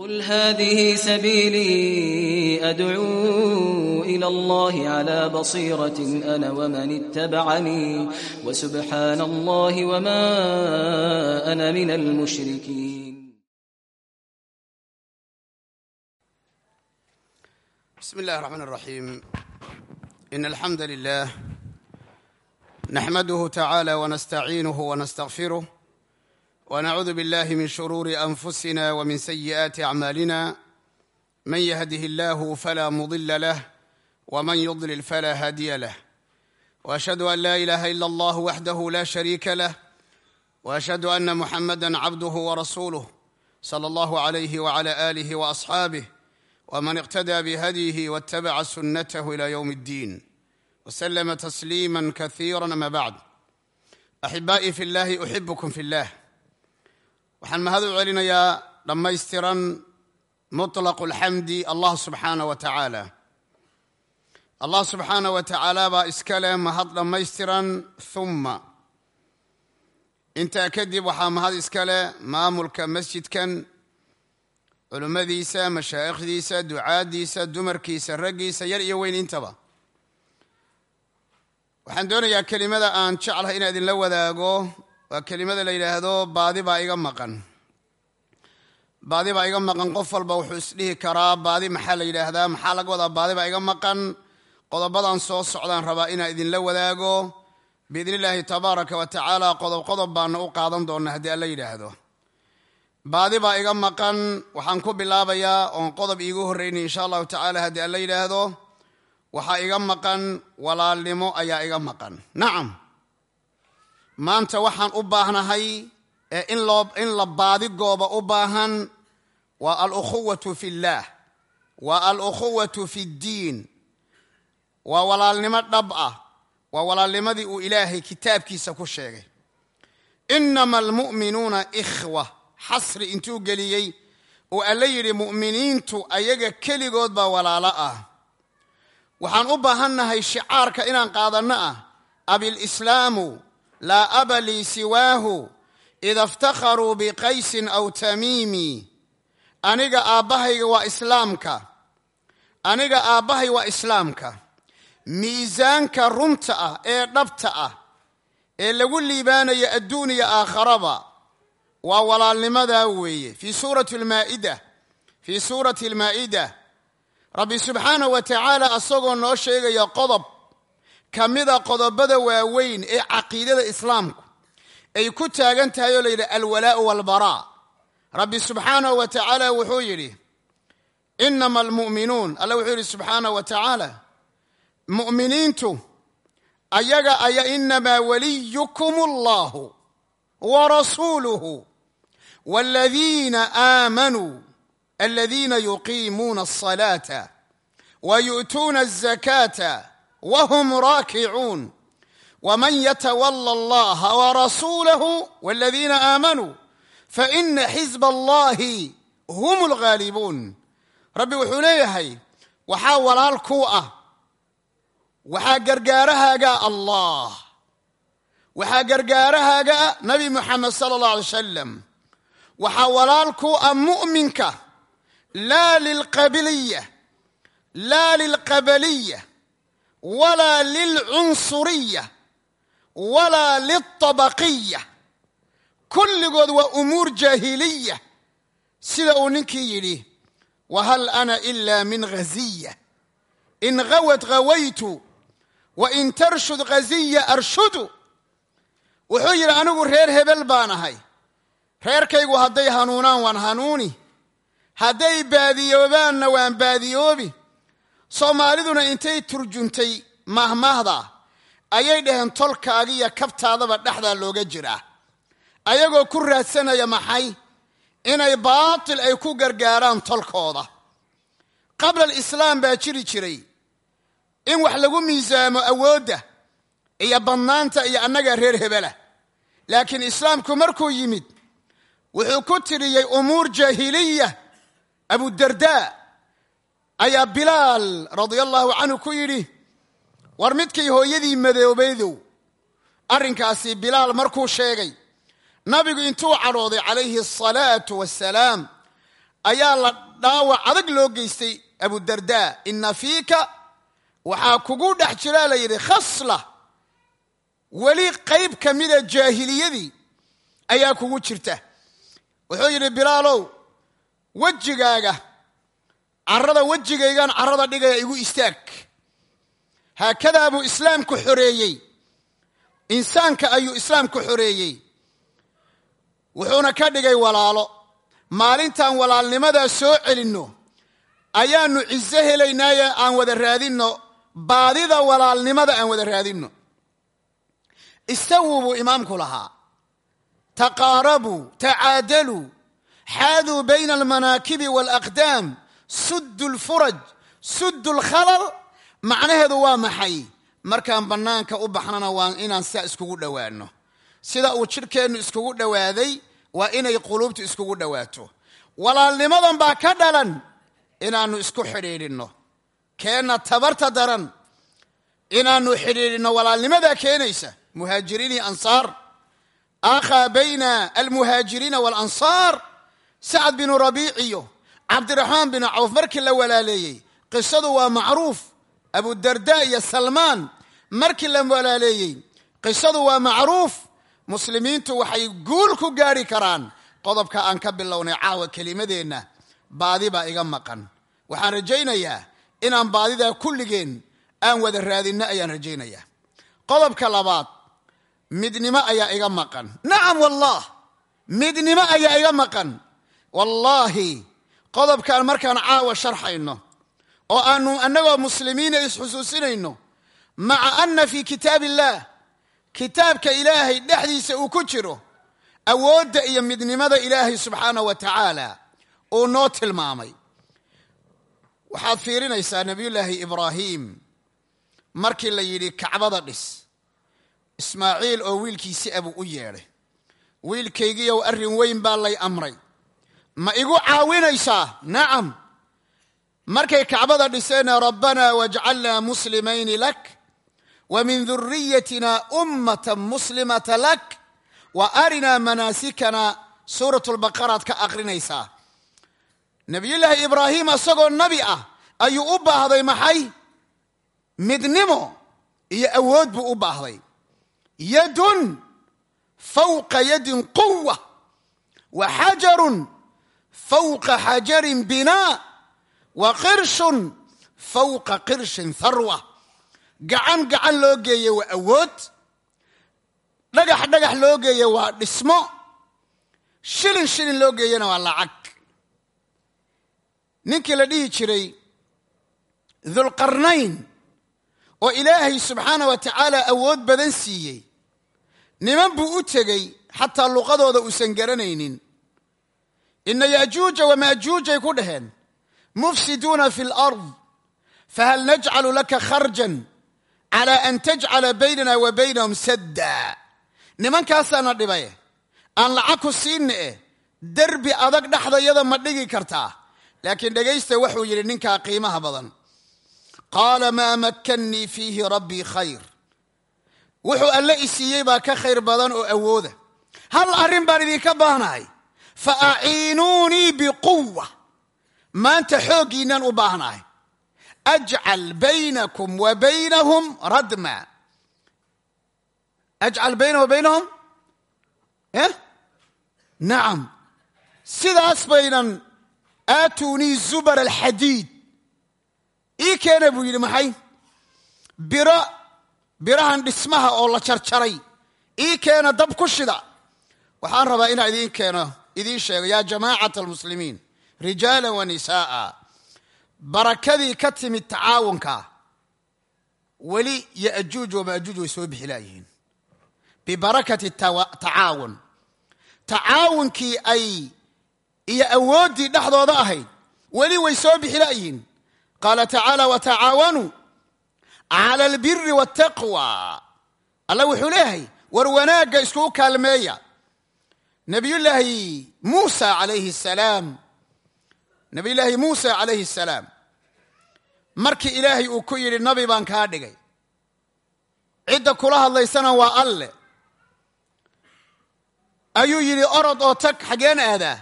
قل هذه سبيلي أدعو إلى الله على بصيرة أنا ومن اتبعني وسبحان الله وما أنا من المشركين بسم الله الرحمن الرحيم إن الحمد لله نحمده تعالى ونستعينه ونستغفره ونعوذ بالله من شرور انفسنا ومن سيئات اعمالنا من يهده الله فلا مضل له ومن يضلل فلا هادي له واشهد ان لا اله الا الله وحده لا شريك له واشهد ان محمدا عبده ورسوله صلى الله عليه وعلى اله واصحابه ومن اقتدى بهديه واتبع سنته الى يوم الدين وسلم تسليما كثيرا اما بعد احبائي في الله احبكم في الله waxaan mahad u celinayaa dhammaystiran muطlaqu اlxamdi allah subxaana wa tacaala. Allah subxaana wa tacaala baa iska leh mahad dhammaystiran humma intaa kadib waxaa mahad iska leh maamulka masjidkan culimmadiisa mashaa'ikhdiisa ducaaddiisa dumarkiisa raggiisa yar iyo weyn intaba. Waxaan doonayaa kelimada aan jeclahay inaa idinla wadaago waa kelimada la yidhaahdo baadi baa iga maqan. Baadi baa iga maqan qof walba wuxuu isdhihi karaa baadi maxaa la yidhaahdaa maxaa laga wadaa? Baadi baa iga maqan. Qodobadan soo socdaan rabaa inaan idinla wadaago. Biidni illaahi tabaaraka wa tacaala qodob qodob baana u qaadan doonaa haddii alla yidhaahdo baadi baa iga maqan waxaan ku bilaabayaa oon qodob iigu horreynay insha allahu tacaala haddii alla yidhaahdo waxaa iga maqan walaalnimo ayaa iga maqan. Nacam maanta waxaan u baahnahay ee in la baadigooba u baahan waa alukhuwatu fi اllaah waa alukhuwatu fi اddiin waa walaalnimo dhab ah waa walaalnimadii uu ilaahay kitaabkiisa ku sheegay. Inama almu'minuuna ikhwa xasri intuu geliyey oo alla yidhi mu'miniintu ayaga keligood baa walaalo ah. Waxaan u baahannahay shicaarka inaan qaadanno ah abilslaamu laa aba lii siwaahu ida iftakharuu biqaysin aw tamiimi aniga aabbahayga waa islaamka aniga aabbahay waa islaamka miisaanka runta ah ee dhabta ah ee lagu liibaanayo adduuniya aakharaba waa walaalnimadaa weeye fii suurati lmaa'ida fii suurati almaa'ida rabbi subxaanahu wa tacaala noo sheegaya ka mida qodobada waaweyn ee caqiidada islaamku ay ku taagan tahay oo layidhi alwalaau walbaraa. Rabbi subxaanahu wa tacaala wuxuu yidhi inama almu'minuun allah wuxuu yidhi subxaanahu wa tacaala mu'miniintu ayaga aya inamaa waliyukum allahu wa rasuuluhu waaladiina aamanuu aladiina yuqiimuuna alsalaata wa yu'tuuna azakaata whm raakicuun wman ytwala اllaha warasuulahu wاladiina aamanuu faina xisb allahi hm اlghaalibuun rabbi wuxuu leeyahay waxaa walaal kuu ah waxaa gargaarahaaga allah waxaa gargaarahaaga ah nabi muxamed sala اllah alay salam waxaa walaal kuu ah mu'minka laa lilqabiliya laa lilqabaliya walaa lilcunsuriya walaa lilطabaqiya kulligood waa umuur jaahiliya sida uu ninkii yidhi wahal ana ila min ghaziya in gawad gawaytu wa in tarshud ghaziya arshudu wuxuu yidhi anigu reer hebel baan ahay reerkaygu hadday hanuunaan waan hanuuni hadday baadiyoobaanna waan baadiyoobi soomaaliduna intay turjuntay mahmaahda ayay dhaheen tolkaagiiyo kabtaadaba dhexdaa looga jiraa. Ayagoo ku raadsanaya maxay? Inay baatil ay ku gargaaraan tolkooda. Qabla alislaam baa jiri jiray in wax lagu miisaamo awoodda iyo badnaanta iyo annaga reer hebela. Laakiin islaamku markuu yimid wuxuu ku tiriyey umuur jaahiliya abudardaa ayaa bilaal radia allahu canhu ku yidhi war midkay hooyadii madoobaydow arrinkaasi bilaal markuu sheegay nabigu intuu cadhooday calayhi asalaatu wassalaam ayaa la dhaawac adag loo geystay abudarda ina fiika waxaa kugu dhex jiraa la yidhi khasla weli qayb ka mida jaahiliyadii ayaa kugu jirta. Wuxuu yidhi bilaalow wejigaaga carrada wejigaygaan carrada dhigaya igu istaag. Haakadaa buu islaamku xoreeyey. Insaanka ayuu islaamku xoreeyey. Wuxuuna ka dhigay walaalo. Maalintaan walaalnimadaa soo celinno. Ayaannu ciso helaynaaye aan wada raadinno. Baadida walaalnimada aan wada raadinno. Istawuu buu imaamku lahaa. Taqaarabuu tacaadaluu xaaduu bayna almanaakibi waalaqdaam suddu lfuraj suddu lkhalal macnaheedu waa maxay? Markaan bannaanka u baxnana waa inaan sidaa iskugu dhowaanno sida uu jidhkeennu iskugu dhowaaday waa inay quluubtu iskugu dhowaato walaalnimadan baa ka dhalan inaannu isku xidhiidhinno. Keenna tabarta daran inaannu xidhiidhinno walaalnimadaa keenaysa. Muhaajiriin iyo ansaar. Akhaa bayna almuhaajiriina waalansaar sacad binu rabiiciyo cabdiraxmaan binu cawf markii la walaaleeyey qisadu waa macruuf abudarda iyo salmaan markii la walaaleeyey qisadu waa macruuf muslimiintu waxay guul ku gaari karaan qodobka aan ka bilownay caawa kelimadeenna baadi baa iga maqan. Waxaan rajaynayaa inaan baadidaa kulligeen aan wada raadinno ayaan rajaynayaa. Qodobka labaad midnimo ayaa iga maqan. Nacam wallah midnimo ayaa iga maqan. Wallaahi qodobkaan markaan caawa sharxayno oo aanu annagoo muslimiina isxusuusinayno maca anna fii kitaab illaah kitaabka ilaahay dhexdiisa uu ku jiro awoodda iyo midnimada ilaahay subxaanah wa tacaala uu noo tilmaamay. Waxaad fiirinaysaa nebiyullaahi ibraahim markii la yidhi kacbada dhis ismaaciil oo wiilkiisi abuu u yeedhay. Wiilkaygiiow arrin weyn baa lay amray ma igu caawinaysaa? Nacam markay kacbada dhiseenna rabbanaa wajcalnaa muslimayni lak wa min duriyatina ummata muslimata lak wa arinaa manaasikana. Suurat lbaqaraad ka aqrinaysaa. Nebiyullaahi ibraahim isagoo nabi ah ayuu u baahday maxay? Midnimo iyo awood buu u baahday. Yadun fawqa yadin quwa wa xajarun fawqa xajarin binaa wa qirshun fawqa qirshin harwa gacan gacan loo geeye waa awood dhagax dhagax loo geeye waa dhismo shilin shilin loo geeyena waa lacag ninkii la dhihi jiray dulqarnayn oo ilaahay subxaana wa tacaala awood badan siiyey niman buu u tegey xataa luqadooda uusan garanaynin ina yaajuuja wamaajuujay ku dhaheen mufsiduuna fi lard fahal najcalu laka kharjan cala an tajcala baynana wa baynahum sadda nimankaasaana dhibay aan lacag ku siinna eh derbi adag dhexdayada ma dhigi kartaa laakiin dhegaysta wuxuu yidhi ninkaa qiimaha badan qaala maa makkannii fiihi rabbii khayr wuxuu alle i siiyey baa ka khayr badan oo awooda hal arrin baan idinka baahnahay fa aciinuunii biquwa maanta xooggiinaan u baahnahay ajcal baynakum wa baynahum radma ajcal baynahum wa baynahum nacam sidaas baynan aatunii zubar alxadiid ii keena buu yidhi maxay biro birahan dhismaha oo la jarjaray ii keena dab ku shida waxaan rabaa inaan idiin keeno idiin sheego yaa jamaacata almuslimiin rijaala wa nisaaa barakadii ka timid tacaawunka weli yaajuuj wamaajuuj way soo bixi laayihiin. Bibarakati tacaawun. Tacaawunkii ay iyo awooddii dhexdooda ahayd weli way soo bixi laayihiin. Qaala tacaala watacaawanuu cala albiri waltaqwa alla wuxuu leeyahay war wanaagga iskugu kaalmeeya nabiyullaahi muusa calayhi salaam nabiyullaahi muusa calayhi salaam markii ilaahay uu ku yidhi nabi baan kaa dhigay. Cidda kula hadlaysana waa alle. Ayuu yidhi orod oo tag xaggeen aadaa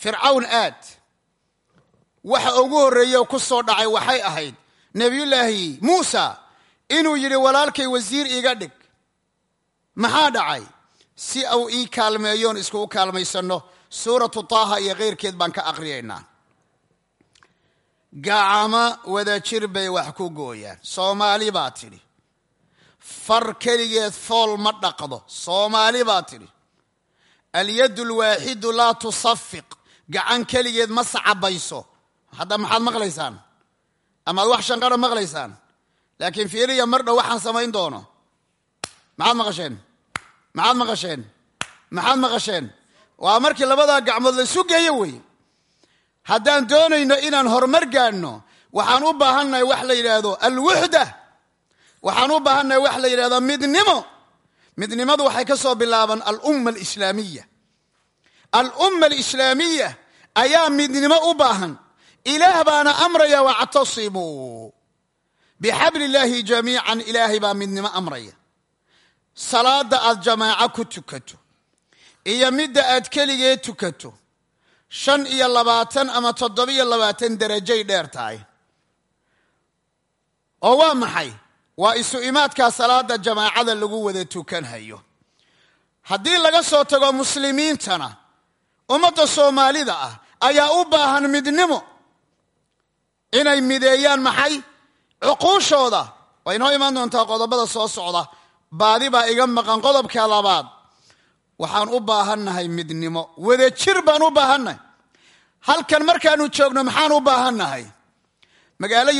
fircawn aad. Waxa ugu horreeye ku soo dhacay waxay ahayd nebiyullaahi muusa inuu yidhi walaalkay wasiir iiga dhig. Maxaa dhacay si uu ii kaalmeeyoon iskugu kaalmaysanno suuratu taaha iyo keyrkeed baan ka aqriyaynaa gacamo wadajir bay wax ku gooyaan. Soomaali baa tidhi far keligeed fool ma dhaqdo. Soomaali baa tidhi alyaddu lwaaxidu laa tusafiq gacan keligeed ma sacabayso. Hadda maxaad maqlaysaan? Amaad wax shanqara maqlaysaan? Laakiin fiiriya mar dhow waxaan samayn doono. Maxaad maqasheen maxaad maqasheen? Maxaad maqasheen? Waa markii labadaa gacmood la isu geeyo wey haddaan doonayno inaan horumar gaadhno waxaan u baahannahay wax la yidhaahdo alwuxda waxaan u baahannahay wax la yidhahdo midnimo. Midnimadu waxay ka soo bilaaban alumma alislaamiya alumma alislaamiya ayaa midnimo u baahan. Ilaah baana amraya wactasimuu bixabli illaahi jamiican ilaahay baa midnimo amraya salaada aad jamaaco ku tukato iyo midda aad keligee tukato shan iyo labaatan ama toddobiyo labaatan derajay dheer tahay. Oo waa maxay? Waa isu imaadkaa salaada jamaacada lagu wada tukanhayo haddii laga soo tago muslimiintana ummadda soomaalida ah ayaa u baahan midnimo. Inay mideeyaan maxay? Cuquushooda. Way inoo imaan doontaa qodobada soo socda baadi baa iga maqan qodobka labaad waxaan u baahannahay midnimo. Wadajir baan u baahannahay. Halkan markaanu joogno maxaan u baahannahay? Magaalo